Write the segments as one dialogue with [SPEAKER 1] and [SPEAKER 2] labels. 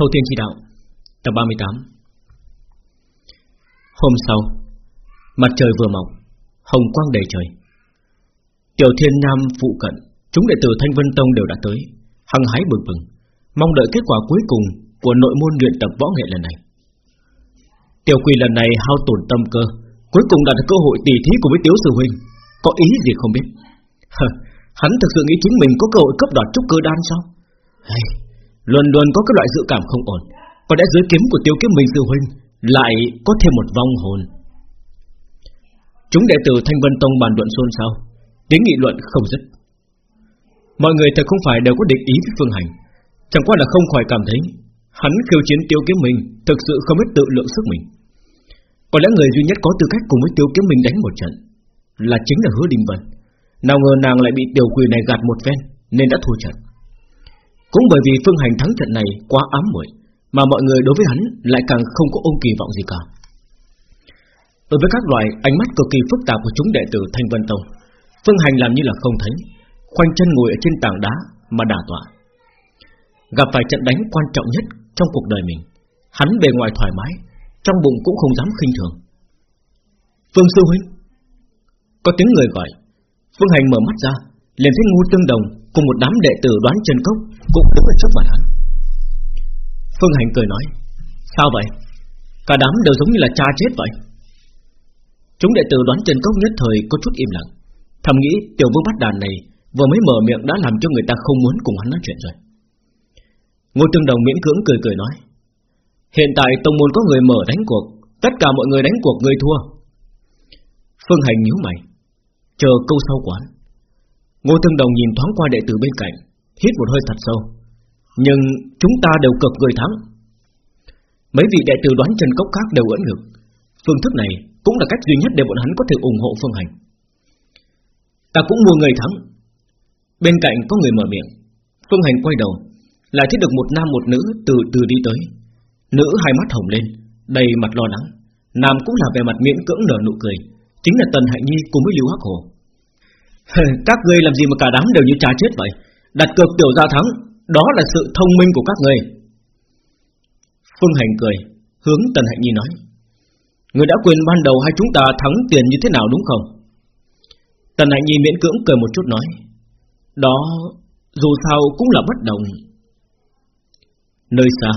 [SPEAKER 1] Thâu Thiên Chỉ Đạo Tập 38 Hôm sau Mặt trời vừa mọc Hồng quang đầy trời. Tiểu Thiên Nam phụ cận Chúng đệ tử Thanh Vân Tông đều đã tới Hăng hái bừng bừng Mong đợi kết quả cuối cùng Của nội môn luyện tập võ nghệ lần này. Tiểu quỳ lần này hao tổn tâm cơ Cuối cùng đạt được cơ hội tỷ thí cùng với Tiếu Sư Huynh Có ý gì không biết? Hắn thực sự nghĩ chính mình có cơ hội cấp đoạt trúc cơ đan sao? Hey, Luôn luôn có cái loại dự cảm không ổn. Có lẽ dưới kiếm của tiêu kiếm mình sư huynh Lại có thêm một vong hồn. Chúng đệ tử Thanh Vân Tông bàn luận xôn xao, Tiếng nghị luận không dứt. Mọi người thật không phải đều có định ý với Phương Hành. Chẳng qua là không khỏi cảm thấy Hắn khiêu chiến tiêu kiếm mình Thực sự không biết tự lượng sức mình. Có lẽ người duy nhất có tư cách cùng với tiêu kiếm mình đánh một trận Là chính là hứa đình vân. Nào ngờ nàng lại bị tiểu quỷ này gạt một phen, Nên đã thua trận cũng bởi vì Phương Hành thắng trận này quá ám muội, mà mọi người đối với hắn lại càng không có ôm kỳ vọng gì cả. Đối với các loại ánh mắt cực kỳ phức tạp của chúng đệ tử Thanh Vân Tông, Phương Hành làm như là không thấy, khoanh chân ngồi ở trên tảng đá mà đả tọa. Gặp phải trận đánh quan trọng nhất trong cuộc đời mình, hắn bề ngoài thoải mái, trong bụng cũng không dám khinh thường. Phương sư huynh, có tiếng người gọi. Phương Hành mở mắt ra, liền thấy Ngô Tương Đồng cùng một đám đệ tử đoán chân cốc cũng đứng ở trước mặt hắn. Phương Hành cười nói, sao vậy? Cả đám đều giống như là cha chết vậy. Chúng đệ tử đoán chân cốc nhất thời có chút im lặng, thầm nghĩ tiểu vương bắt đàn này vừa mới mở miệng đã làm cho người ta không muốn cùng hắn nói chuyện rồi. Ngô Tương Đồng miễn cưỡng cười cười nói, hiện tại tông môn có người mở đánh cuộc, tất cả mọi người đánh cuộc người thua. Phương Hành nhíu mày, chờ câu sau quán. Ngô Tương Đồng nhìn thoáng qua đệ tử bên cạnh, Hít một hơi thật sâu. Nhưng chúng ta đều cực người thắng. Mấy vị đệ tử đoán chân cốc khác đều ẩn ngực. Phương thức này cũng là cách duy nhất để bọn hắn có thể ủng hộ Phương Hành. Ta cũng mua người thắng. Bên cạnh có người mở miệng. Phương Hành quay đầu, Lại thấy được một nam một nữ từ từ đi tới. Nữ hai mắt hồng lên, Đầy mặt lo lắng. Nam cũng là về mặt miễn cưỡng nở nụ cười, Chính là Tần Hạnh Nhi cùng với Lưu Hắc Hồ các ngươi làm gì mà cả đám đều như trà chết vậy? Đặt cược tiểu gia thắng, Đó là sự thông minh của các ngươi. Phương Hành cười, Hướng Tần Hạnh Nhi nói Người đã quên ban đầu hai chúng ta thắng tiền như thế nào đúng không? Tần Hạnh Nhi miễn cưỡng cười một chút nói, Đó, Dù sao cũng là bất đồng. Nơi xa,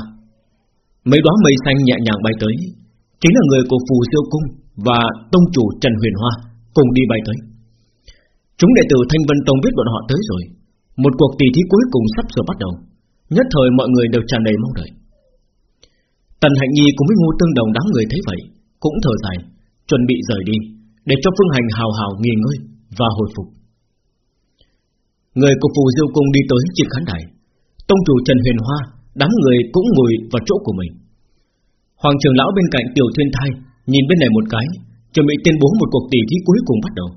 [SPEAKER 1] Mấy đóa mây xanh nhẹ nhàng bay tới, Chính là người của Phù Diêu Cung Và Tông Chủ Trần Huyền Hoa Cùng đi bay tới. Chúng đệ tử Thanh Vân Tông biết bọn họ tới rồi. Một cuộc tỷ thí cuối cùng sắp sửa bắt đầu. Nhất thời mọi người đều tràn đầy mong đợi. Tần Hạnh Nhi cùng với Ngô Tương Đồng đám người thấy vậy, Cũng thở dài, Chuẩn bị rời đi, Để cho Phương Hành hào hào nghỉ ngơi Và hồi phục. Người của Phù Diêu Cung đi tới trên khán đài. Tông chủ Trần Huyền Hoa, Đám người cũng ngồi vào chỗ của mình. Hoàng trưởng lão bên cạnh Tiểu Thiên Thai Nhìn bên này một cái, Chuẩn bị tuyên bố một cuộc tỷ thí cuối cùng bắt đầu.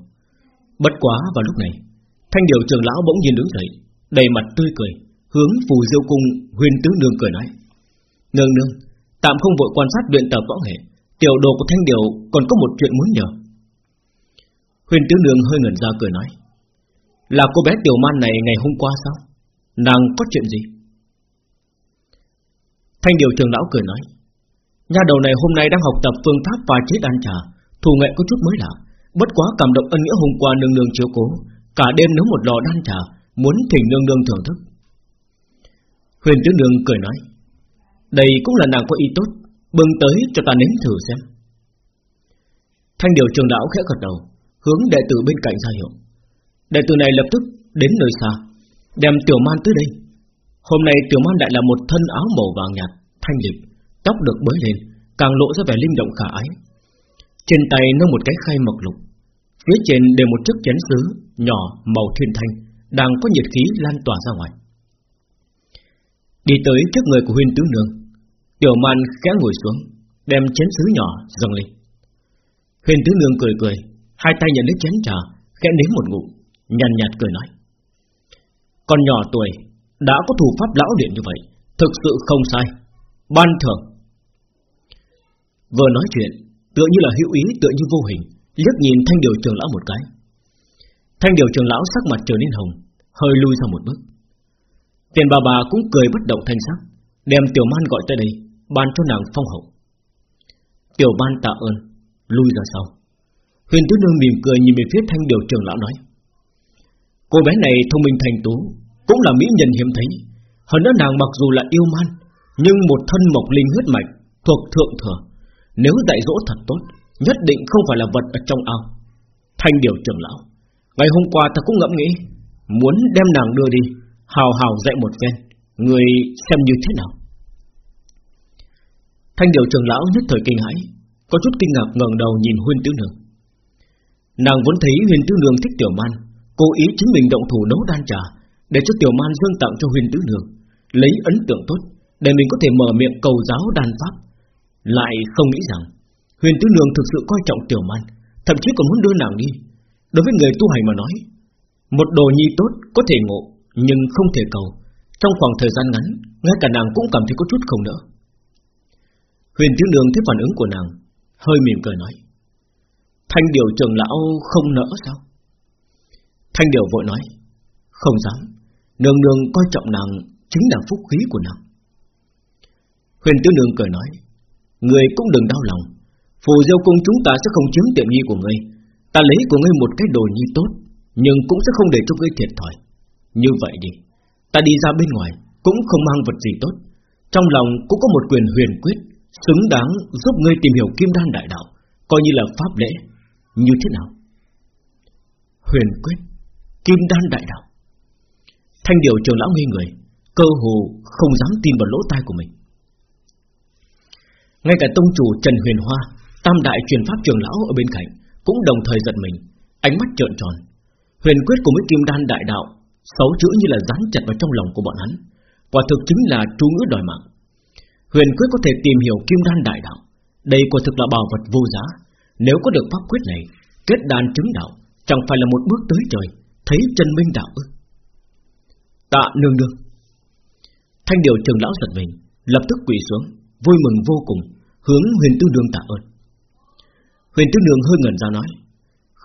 [SPEAKER 1] Bất quá vào lúc này, Thanh điều trường lão bỗng nhiên đứng dậy, Đầy mặt tươi cười, Hướng phù diêu cung huyền tứ nương cười nói. Nương nương, Tạm không vội quan sát luyện tập võ nghệ, Tiểu đồ của thanh điều còn có một chuyện muốn nhờ. Huyền tứ nương hơi ngẩn ra cười nói. Là cô bé tiểu man này ngày hôm qua sao? Nàng có chuyện gì? Thanh điều trường lão cười nói. Nhà đầu này hôm nay đang học tập phương pháp pha chế đan trà, Thủ nghệ có chút mới lạ. Bất quá cảm động ân nghĩa hôm qua nương nương chiếu cố, Cả đêm nấu một lò đan trà Muốn thỉnh nương nương thưởng thức. Huyền tứ nương cười nói, Đây cũng là nàng có ý tốt, Bưng tới cho ta nếm thử xem. Thanh điều trường đạo khẽ gật đầu, Hướng đệ tử bên cạnh ra hiệu. Đệ tử này lập tức đến nơi xa, Đem tiểu man tới đây. Hôm nay tiểu man lại là một thân áo màu vàng nhạt, Thanh lịch, Tóc được bới lên, Càng lộ ra vẻ linh động khả ái. Trên tay nâng một cái khay mộc lục Phía trên để một chiếc chén sứ nhỏ màu thiên thanh đang có nhiệt khí lan tỏa ra ngoài. Đi tới trước người của huyên tứ nương, tiểu man khẽ ngồi xuống, đem chén sứ nhỏ dâng lên. Huyền tứ nương cười cười, hai tay nhận lấy chén trà, khẽ nếm một ngụm, nhàn nhạt cười nói: con nhỏ tuổi đã có thủ pháp lão luyện như vậy, thực sự không sai. Ban thưởng. Vừa nói chuyện, tựa như là hữu ý, tựa như vô hình, liếc nhìn thanh điều trường lão một cái. Thanh điều trường lão sắc mặt trở nên hồng, hơi lui ra một bước. Tiền bà bà cũng cười bất động thanh sắc, Đem tiểu man gọi tới đây Ban cho nàng phong hậu Tiểu man tạ ơn Lui ra sau Huyền tứ nương mỉm cười nhìn về phía thanh điều trường lão nói Cô bé này thông minh thành tú Cũng là mỹ nhân hiếm thấy Hơn nữa nàng mặc dù là yêu man Nhưng một thân mộc linh huyết mạch Thuộc thượng thừa nếu dạy dỗ thật tốt, Nhất định không phải là vật ở trong ao. Thanh điều trưởng lão, Ngày hôm qua ta cũng ngẫm nghĩ, Muốn đem nàng đưa đi, Hào hào dạy một phen, Người xem như thế nào? Thanh điều trưởng lão nhất thời kinh hãi, Có chút kinh ngạc ngẩng đầu nhìn huyên tứ nương. Nàng vốn thấy Huyên tứ nương thích tiểu man, Cố ý chính mình động thủ nấu đan trà, Để cho tiểu man dâng tặng cho Huyên tứ nương, Lấy ấn tượng tốt, Để mình có thể mở miệng cầu giáo đan pháp. Lại không nghĩ rằng Huyền tứ nương thực sự coi trọng tiểu man, Thậm chí còn muốn đưa nàng đi. Đối với người tu hành mà nói, Một đồ nhi tốt có thể ngộ, Nhưng không thể cầu. Trong khoảng thời gian ngắn, Ngay cả nàng cũng cảm thấy có chút không nỡ. Huyền tứ nương thấy phản ứng của nàng, Hơi mỉm cười nói, Thanh điều trưởng lão không nỡ sao? Thanh điều vội nói, Không dám, Nương nương coi trọng nàng Chính là phúc khí của nàng. Huyền tứ nương cười nói Người cũng đừng đau lòng. Phù diêu cung chúng ta sẽ không chiếm tiện nghi của ngươi. Ta lấy của ngươi một cái đồ nhi tốt, Nhưng cũng sẽ không để cho ngươi thiệt thòi. Như vậy đi. Ta đi ra bên ngoài, Cũng không mang vật gì tốt. Trong lòng cũng có một quyền huyền quyết, Xứng đáng giúp ngươi tìm hiểu kim đan đại đạo, Coi như là pháp lễ. Như thế nào? Huyền quyết, Kim đan đại đạo. Thanh điều trường lão nghi người, Cơ hồ không dám tin vào lỗ tai của mình. Ngay cả tông chủ Trần Huyền Hoa, Tam đại truyền pháp trường lão ở bên cạnh Cũng đồng thời giật mình, Ánh mắt trợn tròn. Huyền quyết của mấy kim đan đại đạo, Sáu chữ như là dán chặt vào trong lòng của bọn hắn, Quả thực chính là chú ngữ đòi mạng. Huyền quyết có thể tìm hiểu kim đan đại đạo, Đây quả thực là bảo vật vô giá. Nếu có được pháp quyết này, Kết đan chứng đạo, Chẳng phải là một bước tới trời, Thấy chân minh đạo ư? Tạ nương nương. Thanh điều trường lão giật mình, Lập tức quỳ xuống, Vui mừng vô cùng. Hướng huyền tư Đường tạ ơn. Huyền tư Đường hơi ngẩn ra nói,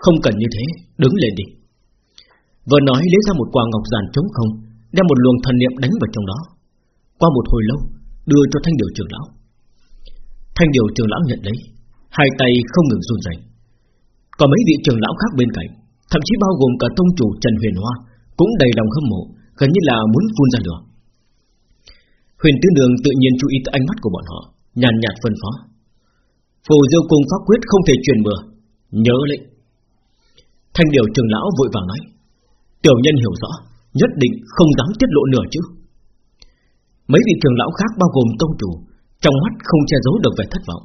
[SPEAKER 1] Không cần như thế, Đứng lên đi. Vừa nói lấy ra một quả ngọc giản trống không, Đem một luồng thần niệm đánh vào trong đó. Qua một hồi lâu, Đưa cho thanh điều trường lão. Thanh điều trường lão nhận lấy, Hai tay không ngừng run rẩy. Còn mấy vị trường lão khác bên cạnh, Thậm chí bao gồm cả tông chủ Trần Huyền Hoa, Cũng đầy lòng hâm mộ, Gần như là muốn phun ra lửa. Huyền Tứ Đường tự nhiên chú ý tới ánh mắt của bọn họ. Nhàn nhạt phân phó. Phù diêu cung pháp quyết không thể truyền bừa. Nhớ lệnh. Thanh điều trường lão vội vàng nói, Tiểu nhân hiểu rõ, Nhất định không dám tiết lộ nửa chứ Mấy vị trường lão khác bao gồm tông chủ, Trong mắt không che giấu được vẻ thất vọng.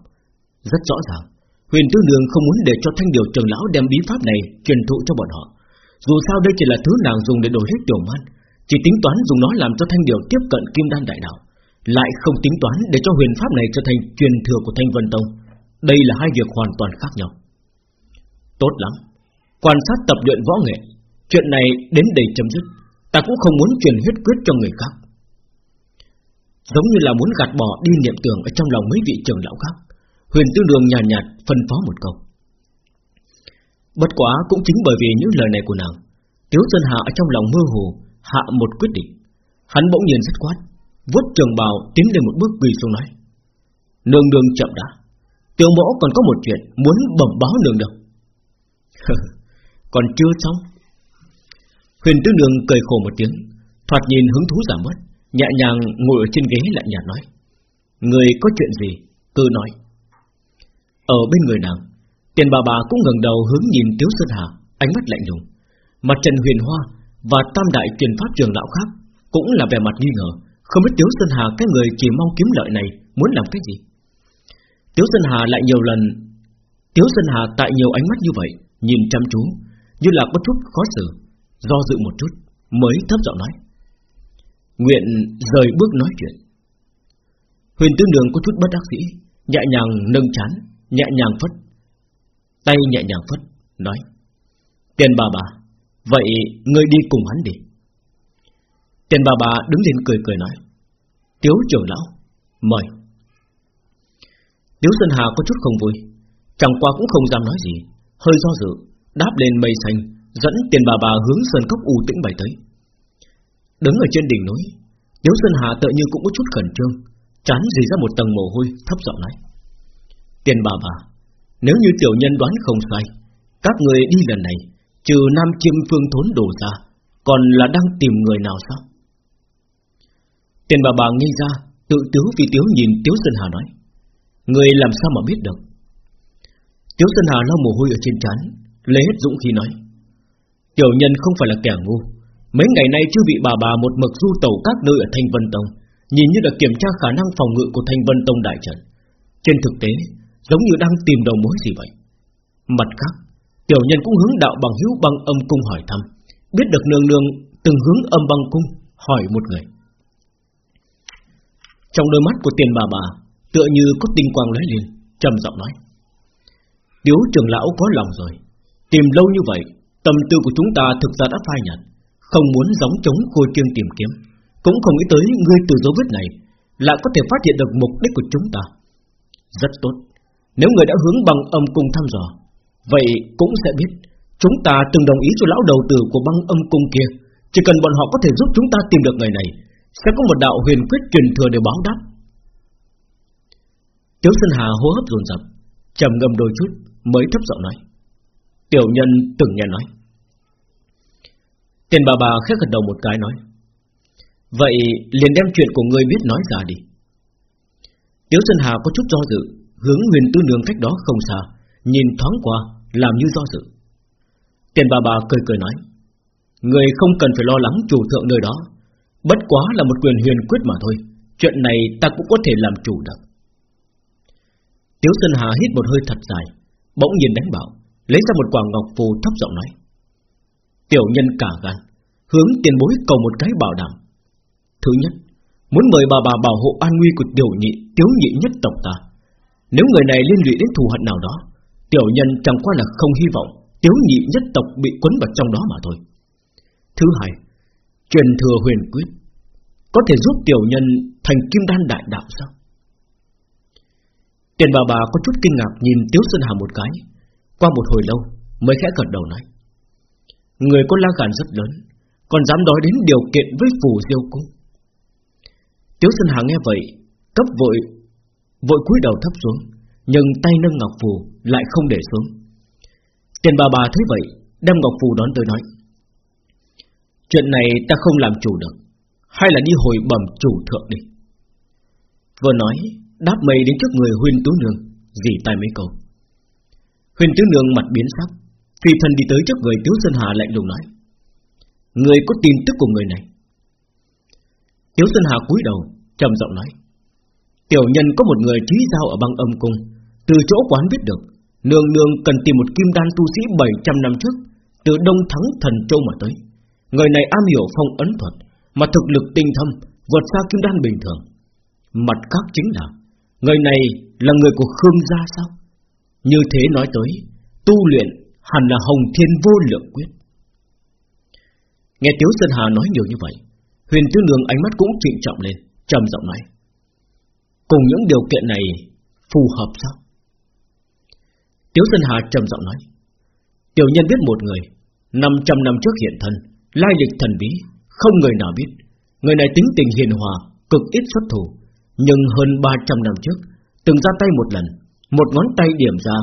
[SPEAKER 1] Rất rõ ràng, Huyền Tư Đường không muốn để cho thanh điều trường lão đem bí pháp này truyền thụ cho bọn họ. Dù sao đây chỉ là thứ nàng dùng để đổi hết tiểu man, Chỉ tính toán dùng nó làm cho thanh điều tiếp cận kim đan đại đạo. Lại không tính toán để cho huyền pháp này trở thành truyền thừa của thanh vân tông. Đây là hai việc hoàn toàn khác nhau. Tốt lắm. Quan sát tập luyện võ nghệ Chuyện này đến đây chấm dứt. Ta cũng không muốn truyền huyết quyết cho người khác. Giống như là muốn gạt bỏ đi niệm tưởng Ở trong lòng mấy vị trưởng lão khác Huyền Tư Đường nhàn nhạt, nhạt phân phó một câu. Bất quá cũng chính bởi vì những lời này của nàng Tiếu Sơn Hạ ở trong lòng mơ hồ Hạ một quyết định. Hắn bỗng nhiên rất quát vuốt trường bào tiến lên một bước quỳ xuống nói, Nương đường chậm đã, Tiểu mẫu còn có một chuyện Muốn bẩm báo nương đường Còn chưa xong. Huyền tứ Đường cười khổ một tiếng, Thoạt nhìn hứng thú giảm mất Nhẹ nhàng ngồi ở trên ghế lạnh nhạt nói, Người có chuyện gì, Cứ nói. Ở bên người nàng, Tiền bà bà cũng ngẩng đầu hướng nhìn Tiếu Sơn Hà, Ánh mắt lạnh lùng. Mặt Trần Huyền Hoa Và tam đại truyền pháp trường lão khác Cũng là vẻ mặt nghi ngờ không biết Tiếu Sơn Hà cái người chỉ mong kiếm lợi này Muốn làm cái gì. Tiếu Sơn Hà lại nhiều lần, Tiếu Sơn Hà tại nhiều ánh mắt như vậy, Nhìn chăm chú, Như là có chút khó xử, Do dự một chút Mới thấp giọng nói. Nguyện rời bước nói chuyện. Huyền tương đường có chút bất đắc dĩ, Nhẹ nhàng nâng chán, Nhẹ nhàng phất, Tay nhẹ nhàng phất, Nói, Tiền bà bà, Vậy ngươi đi cùng hắn đi. Tiền bà bà đứng lên cười cười nói, Tiếu trưởng lão, Mời. Tiếu Xuân Hà có chút không vui, Chẳng qua cũng không dám nói gì, Hơi do dự, Đáp lên mây xanh, Dẫn tiền bà bà hướng sơn cốc u tĩnh bày tới. Đứng ở trên đỉnh núi, Tiếu xuân Hà tự như cũng có chút khẩn trương, Chán gì ra một tầng mồ hôi, Thấp giọng nói, Tiền bà bà, Nếu như tiểu nhân đoán không sai, Các người đi lần này, Trừ Nam Chiêm Phương Thốn đổ ra, Còn là đang tìm người nào sao? Tiền bà bà nghi ra, Tự tiếu vì tiếu nhìn Tiếu Sơn Hà nói, Người làm sao mà biết được? Tiếu Sơn Hà lau mồ hôi ở trên trán, Lấy hết dũng khí nói, Tiểu nhân không phải là kẻ ngu. Mấy ngày nay chưa bị bà bà một mực du tàu các nơi ở Thanh Vân Tông, Nhìn như là kiểm tra khả năng phòng ngự của Thanh Vân Tông đại trận. Trên thực tế, Giống như đang tìm đầu mối gì vậy? Mặt khác, Tiểu nhân cũng hướng đạo bằng hữu băng âm cung hỏi thăm, Biết được nương nương Từng hướng âm băng cung hỏi một người. Trong đôi mắt của tiền bà bà, Tựa như có tinh quang lóe lên, trầm giọng nói. Tiếu trưởng lão có lòng rồi. Tìm lâu như vậy, Tâm tư của chúng ta thực ra đã phai nhạt. Không muốn giống chống khôi kiêng tìm kiếm. Cũng không nghĩ tới ngươi từ dấu vết này Lại có thể phát hiện được mục đích của chúng ta. Rất tốt. Nếu người đã hướng bằng âm cung thăm dò, Vậy cũng sẽ biết. Chúng ta từng đồng ý cho lão đầu tử của băng âm cung kia. Chỉ cần bọn họ có thể giúp chúng ta tìm được người này sẽ có một đạo huyền quyết truyền thừa để báo đáp. Tiếu Sơn Hà hô hấp dồn dập, trầm ngâm đôi chút mới thấp giọng nói. Tiểu nhân từng nghe nói. Tiền bà bà khét gật đầu một cái nói. Vậy liền đem chuyện của người biết nói ra đi. Tiếu Sơn Hà có chút do dự, Hướng huyền tư nương cách đó không xa, Nhìn thoáng qua, Làm như do dự. Tiền bà bà cười cười nói. Người không cần phải lo lắng chủ thượng nơi đó Bất quá là một quyền huyền quyết mà thôi, Chuyện này ta cũng có thể làm chủ được. Tiếu Sơn Hà hít một hơi thật dài, Bỗng nhiên đánh bảo, Lấy ra một quả ngọc phù thấp giọng nói. Tiểu nhân cả gan, Hướng tiền bối cầu một cái bảo đảm. Thứ nhất, Muốn mời bà bà bảo hộ an nguy của tiểu nhị, Tiếu nhị nhất tộc ta. Nếu người này liên lụy đến thù hận nào đó, Tiểu nhân chẳng qua là không hy vọng Tiếu nhị nhất tộc bị quấn vào trong đó mà thôi. Thứ hai Truyền thừa huyền quyết, Có thể giúp tiểu nhân thành kim đan đại đạo sao? Tiền bà bà có chút kinh ngạc nhìn Tiếu Sơn Hà một cái. Qua một hồi lâu, mới khẽ gật đầu nói, Người có la gan rất lớn, Còn dám nói đến điều kiện với phù diêu cung Tiếu Sơn Hà nghe vậy, Cấp vội Vội cúi đầu thấp xuống, Nhưng tay nâng ngọc phù lại không để xuống. Tiền bà bà thấy vậy, Đem ngọc phù đón tới nói Chuyện này ta không làm chủ được, Hay là đi hồi bẩm chủ thượng đi. Vừa nói, Đáp mây đến trước người Huyên Tú Nương, Dì tay mấy câu. Huyên Tú Nương mặt biến sắc, Phi thân đi tới trước người Tiếu Sơn Hà lạnh lùng nói, Người có tin tức của người này? Tiếu Sơn Hà cúi đầu, trầm giọng nói, Tiểu nhân có một người trí giao ở băng âm cung, Từ chỗ quán biết được, Nương nương cần tìm một kim đan tu sĩ 700 năm trước, Từ Đông Thắng Thần Châu mà tới. Người này am hiểu phong ấn thuật, Mà thực lực tinh thâm, Vượt xa kim đan bình thường. Mặt khác chính là, Người này là người của Khương gia sao? Như thế nói tới, Tu luyện hẳn là Hồng Thiên vô lượng quyết. Nghe Tiếu Sơn Hà nói nhiều như vậy, Huyền Tư Nương ánh mắt cũng trịnh trọng lên, trầm giọng nói, Cùng những điều kiện này Phù hợp sao? Tiếu Sơn Hà trầm giọng nói, Tiểu nhân biết một người 500 năm trước hiện thân Lai lịch thần bí, Không người nào biết. Người này tính tình hiền hòa, Cực ít xuất thủ. Nhưng hơn 300 năm trước, Từng ra tay một lần, Một ngón tay điểm ra,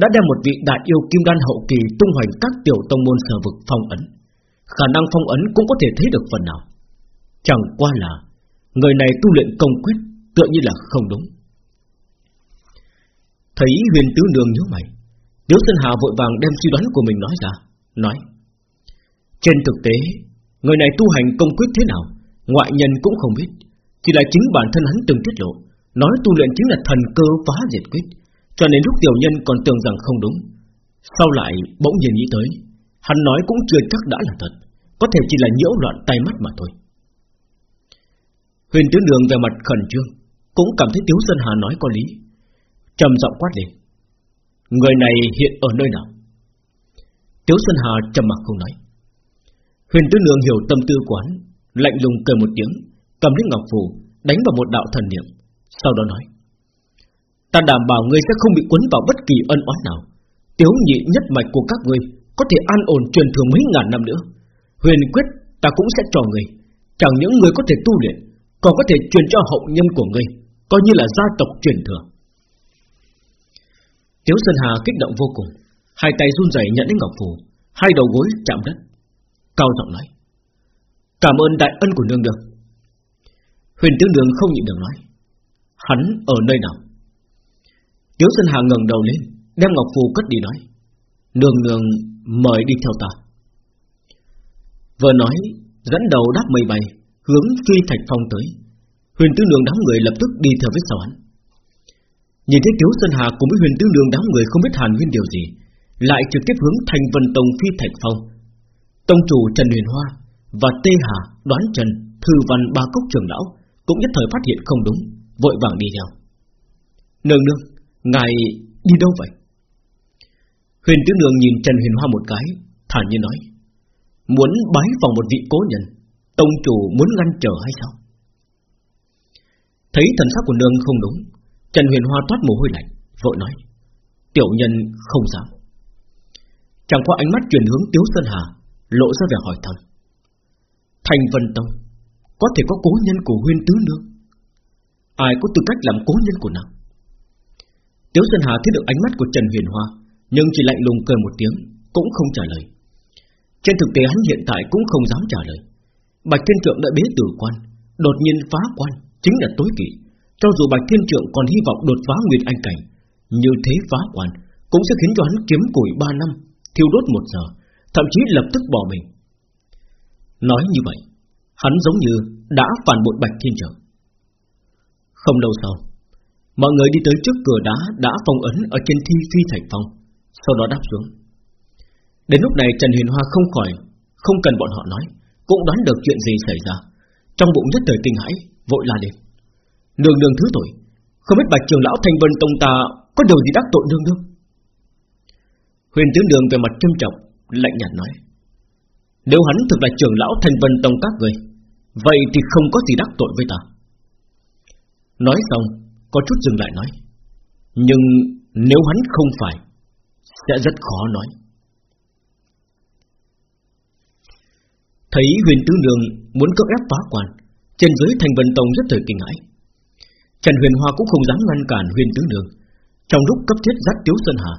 [SPEAKER 1] Đã đem một vị đại yêu kim đan hậu kỳ Tung hoành các tiểu tông môn sở vực phong ấn. Khả năng phong ấn cũng có thể thấy được phần nào. Chẳng qua là, Người này tu luyện công quyết, Tựa như là không đúng. Thấy huyền tứ nương nhớ mày, Tiếu Sơn Hà vội vàng đem suy đoán của mình nói ra, Nói trên thực tế, Người này tu hành công quyết thế nào, Ngoại nhân cũng không biết. Chỉ là chính bản thân hắn từng tiết lộ, Nói tu luyện chính là thần cơ phá diệt quyết, Cho nên lúc tiểu nhân còn tưởng rằng không đúng. Sau lại, bỗng nhiên nghĩ tới, Hắn nói cũng chưa chắc đã là thật, Có thể chỉ là nhiễu loạn tay mắt mà thôi. Huyền tướng đường về mặt khẩn trương, Cũng cảm thấy Tiếu Sơn Hà nói có lý. Trầm giọng quát lên, Người này hiện ở nơi nào? Tiếu Sơn Hà trầm mặc không nói. Huyền Tứ Nương hiểu tâm tư quán Lạnh lùng cười một tiếng, Cầm lấy ngọc phù, Đánh vào một đạo thần niệm, Sau đó nói, Ta đảm bảo ngươi sẽ không bị cuốn vào bất kỳ ân oán nào. Tiếu nhị nhất mạch của các ngươi Có thể an ổn truyền thừa mấy ngàn năm nữa. Huyền quyết ta cũng sẽ cho ngươi. Chẳng những người có thể tu luyện, Còn có thể truyền cho hậu nhân của ngươi, Coi như là gia tộc truyền thừa. Tiếu Sơn Hà kích động vô cùng, Hai tay run rẩy nhận lấy ngọc phù, Hai đầu gối chạm đất. Cao giọng nói. Cảm ơn đại ân của nương nương Huyền tướng đường không nhịn được nói. Hắn ở nơi nào? Tiếu Sơn Hà ngẩng đầu lên, Đem ngọc phù cất đi nói. Nương nương, mời đi theo ta. Vừa nói, Dẫn đầu đáp mây bay, Hướng phi thạch phong tới. Huyền tướng đường đám người lập tức đi theo với sau hắn. Nhìn thấy Tiếu Sơn Hà cùng với huyền tướng đường đám người không biết hàn huyên điều gì, Lại trực tiếp hướng thành vân tông phi thạch phong Tông chủ Trần Huyền Hoa Và Tê Hà đoán Trần Thư văn ba cốc trường lão Cũng nhất thời phát hiện không đúng, Vội vàng đi theo. Nương nương, Ngài đi đâu vậy? Huyền tướng nương nhìn Trần Huyền Hoa một cái, Thản nhiên nói, Muốn bái vào một vị cố nhân, Tông chủ muốn ngăn trở hay sao? Thấy thần sắc của nương không đúng, Trần Huyền Hoa toát mồ hôi lạnh, Vội nói, Tiểu nhân không dám. Chẳng qua ánh mắt chuyển hướng Tiếu Sơn Hà Lộ ra vẻ hỏi thầm Thành Vân Tông, Có thể có cố nhân của huyên tứ nương Ai có tư cách làm cố nhân của nàng? Tiếu Sơn Hà thấy được ánh mắt của Trần Huyền Hoa, Nhưng chỉ lạnh lùng cười một tiếng, Cũng không trả lời. Trên thực tế hắn hiện tại cũng không dám trả lời. Bạch Thiên Trượng đã bế tử quan, Đột nhiên phá quan, Chính là tối kỵ. Cho dù Bạch Thiên Trượng còn hy vọng đột phá Nguyên Anh Cảnh, Như thế phá quan Cũng sẽ khiến cho hắn kiếm củi 3 năm, Thiêu đốt một giờ Thậm chí lập tức bỏ mình. Nói như vậy, Hắn giống như đã phản bội Bạch Thiên trường. Không lâu sau, Mọi người đi tới trước cửa đá Đã phong ấn ở trên thi phi thành phong, Sau đó đáp xuống. Đến lúc này Trần Huyền Hoa không khỏi, Không cần bọn họ nói, Cũng đoán được chuyện gì xảy ra. Trong bụng nhất thời kinh hãi, Vội la lên. Nương nương thứ tội, Không biết bạch trường lão thanh vân tông ta Có điều gì đắc tội nương nương? Huyền tướng đường về mặt trâm trọng Lạnh nhạt nói. Nếu hắn thực là trưởng lão thành vân tông các người, Vậy thì không có gì đắc tội với ta. Nói xong, Có chút dừng lại nói. Nhưng nếu hắn không phải, Sẽ rất khó nói. Thấy huyền tứ nương muốn cưỡng ép phá quan, Trên dưới thành vân tông rất thời kinh ngãi. Trần huyền hoa cũng không dám ngăn cản huyền tứ nương. Trong lúc cấp thiết dắt Tiếu Sơn Hà,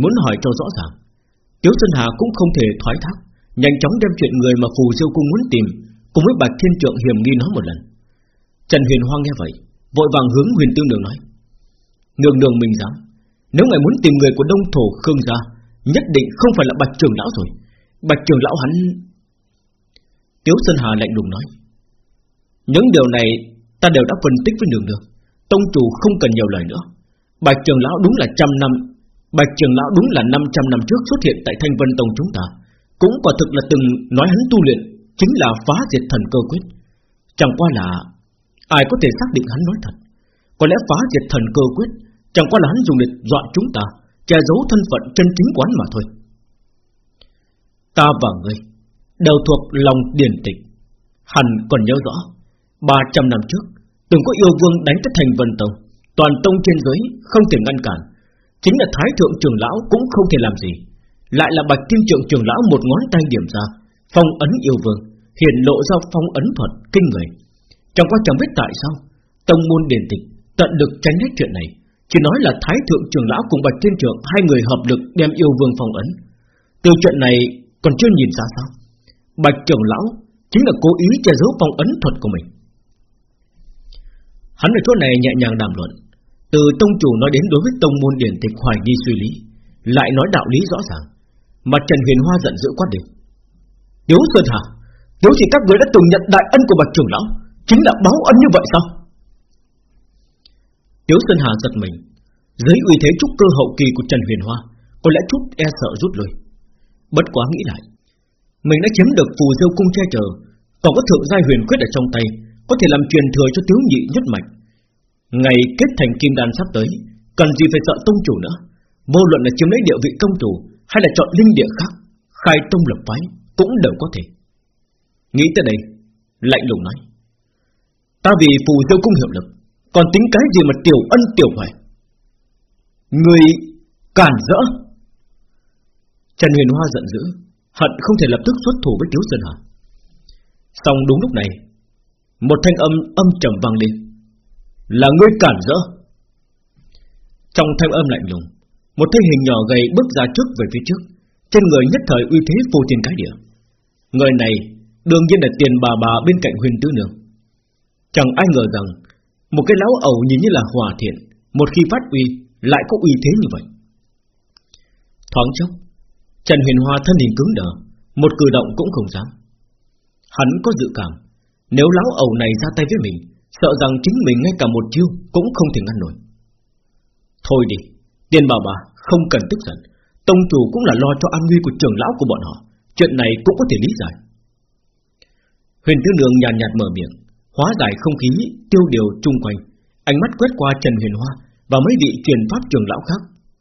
[SPEAKER 1] Muốn hỏi cho rõ ràng Tiếu Sơn Hà cũng không thể thoái thác Nhanh chóng đem chuyện người mà phù diêu cung muốn tìm Cùng với bạch thiên trượng hiểm nghi nói một lần. Trần huyền hoa nghe vậy Vội vàng hướng huyền tương đường nói Đường Đường mình dám Nếu ngài muốn tìm người của đông thổ khương gia Nhất định không phải là bạch trường lão rồi. Bạch trường lão hắn Tiếu Sơn Hà lạnh lùng nói Những điều này Ta đều đã phân tích với Đường Đường, Tông chủ không cần nhiều lời nữa. Bạch trường lão đúng là trăm năm Bạch trường lão đúng là 500 năm trước xuất hiện tại Thanh Vân Tông chúng ta. Cũng quả thực là từng nói hắn tu luyện, Chính là phá diệt thần cơ quyết. Chẳng qua là Ai có thể xác định hắn nói thật? Có lẽ phá diệt thần cơ quyết, Chẳng qua là hắn dùng để dọa chúng ta, Che giấu thân phận chân chính quán mà thôi. Ta và ngươi Đều thuộc lòng điển tịch. Hẳn còn nhớ rõ 300 năm trước, Từng có yêu vương đánh tới thành vân tông. Toàn tông trên dưới không thể ngăn cản. Chính là thái thượng trưởng lão cũng không thể làm gì. Lại là bạch kim trượng trưởng lão Một ngón tay điểm ra, Phong ấn yêu vương, Hiện lộ ra phong ấn thuật kinh người. Chẳng qua chẳng biết tại sao, Tông môn điển tịch, tận lực tránh hết chuyện này, Chỉ nói là thái thượng trưởng lão cùng bạch thiên trưởng Hai người hợp lực đem yêu vương phong ấn. Từ chuyện này còn chưa nhìn ra sao? Bạch trưởng lão Chính là cố ý che giấu phong ấn thuật của mình. Hắn ở chỗ này nhẹ nhàng đàm luận. Từ tông chủ nói đến đối với tông môn điển tịch hoài nghi suy lý, Lại nói đạo lý rõ ràng. Mặt Trần Huyền Hoa giận dữ quát địch Tiếu Sơn Hà nếu chỉ các người đã từng nhận đại ân của bậc trưởng lão, Chính là báo ân như vậy sao? Tiếu Sơn Hà giật mình, Dưới uy thế trúc cơ hậu kỳ của Trần Huyền Hoa, Có lẽ chút e sợ rút lui. Bất quá nghĩ lại, Mình đã chiếm được phù diêu cung che chở, Còn có thượng giai huyền quyết ở trong tay, Có thể làm truyền thừa cho tiếu nhị nhất mạch. Ngày kết thành kim đan sắp tới, Cần gì phải sợ tông chủ nữa? Vô luận là chiếm lấy địa vị công chủ Hay là chọn linh địa khác, Khai tông lập phái cũng đều có thể. Nghĩ tới đây, Lạnh lùng nói, Ta vì phù dâu cung hiệu lực, Còn tính cái gì mà tiểu ân tiểu hoài? Người cản rỡ. Trần Huyền Hoa giận dữ, Hận không thể lập tức xuất thủ với Tiếu Sơn Hà. Xong đúng lúc này, Một thanh âm âm trầm vang lên. Là ngươi cản rỡ. Trong thanh âm lạnh lùng, Một thân hình nhỏ gầy bước ra trước về phía trước, Trên người nhất thời uy thế phô trên cái địa. Người này Đương nhiên là tiền bà bà bên cạnh huyền tứ nương. Chẳng ai ngờ rằng, Một cái lão ẩu nhìn như là hòa thiện, Một khi phát uy, Lại có uy thế như vậy. Thoáng chốc, Trần Huyền Hoa thân hình cứng đờ, Một cử động cũng không dám. Hắn có dự cảm, Nếu lão ẩu này ra tay với mình Sợ rằng chính mình ngay cả một chiêu Cũng không thể ngăn nổi. Thôi đi Tiền bà bà không cần tức giận. Tông chủ cũng là lo cho an nguy của trưởng lão của bọn họ. Chuyện này cũng có thể lý giải. Huyền Tứ Nương nhàn nhạt, nhạt mở miệng Hóa giải không khí tiêu điều chung quanh. Ánh mắt quét qua Trần Huyền Hoa Và mấy vị truyền pháp trưởng lão khác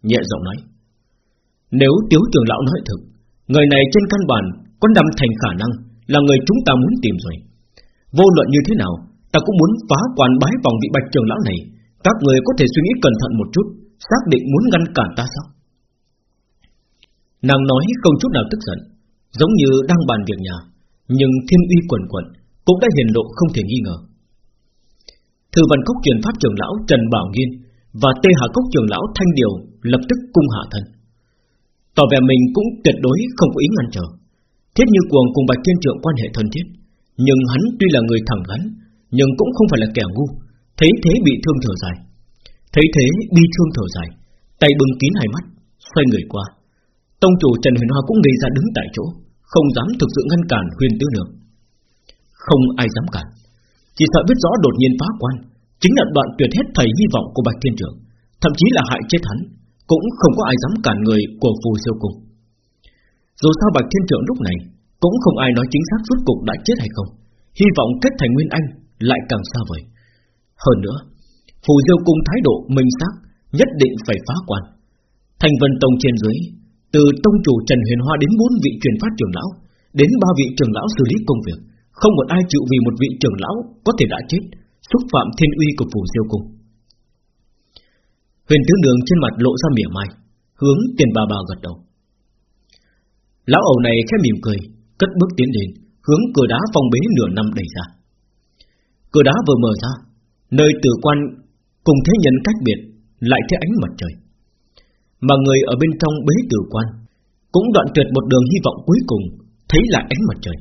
[SPEAKER 1] Nhẹ giọng nói. Nếu tiếu trưởng lão nói thực Người này trên căn bản có nằm thành khả năng Là người chúng ta muốn tìm rồi. Vô luận như thế nào Ta cũng muốn phá quan bái vòng vị bạch trưởng lão này. Các người có thể suy nghĩ cẩn thận một chút, Xác định muốn ngăn cản ta sao? Nàng nói không chút nào tức giận, Giống như đang bàn việc nhà, Nhưng thiên uy quần quận Cũng đã hiển lộ không thể nghi ngờ. Thư văn cốc truyền pháp trưởng lão Trần Bảo Nghiên Và tê hạ cốc trưởng lão Thanh Điều Lập tức cung hạ thân. Tỏ vẻ mình cũng tuyệt đối không có ý ngăn trở. Thiết như cuồng cùng Bạch Thiên Trượng quan hệ thân thiết, Nhưng hắn tuy là người thẳng thắn nhưng cũng không phải là kẻ ngu. Thấy thế bị thương thở dài. Thấy thế bi thương thở dài. Tay bưng kín hai mắt, Xoay người qua. Tông chủ Trần Huyền Hoa cũng ngây ra đứng tại chỗ, Không dám thực sự ngăn cản huyền tứ nương. Không ai dám cản. Chỉ sợ biết rõ đột nhiên phá quan, Chính là đoạn tuyệt hết thầy hy vọng của Bạch Thiên Trưởng Thậm chí là hại chết hắn, Cũng không có ai dám cản người của phù siêu cung. Dù sao Bạch Thiên Trưởng lúc này Cũng không ai nói chính xác suốt cục đã chết hay không. Hy vọng kết thành Nguyên Anh lại càng xa vời. Hơn nữa, Phù Diêu Cung thái độ minh xác Nhất định phải phá quan. Thành Vân Tông trên dưới, từ tông chủ Trần Huyền Hoa đến bốn vị truyền phát trưởng lão, Đến ba vị trưởng lão xử lý công việc, Không một ai chịu vì một vị trưởng lão Có thể đã chết, Xúc phạm thiên uy của phủ diêu cung. Huyền tướng đường trên mặt lộ ra mỉa mai, Hướng tiền bà bà gật đầu. Lão ẩu này khẽ mỉm cười, Cất bước tiến đến, Hướng cửa đá phong bế nửa năm đẩy ra. Cửa đá vừa mở ra, Nơi tử quan cùng thế nhân cách biệt Lại thấy ánh mặt trời. Mà người ở bên trong bế tử quan Cũng đoạn tuyệt một đường hy vọng cuối cùng Thấy lại ánh mặt trời.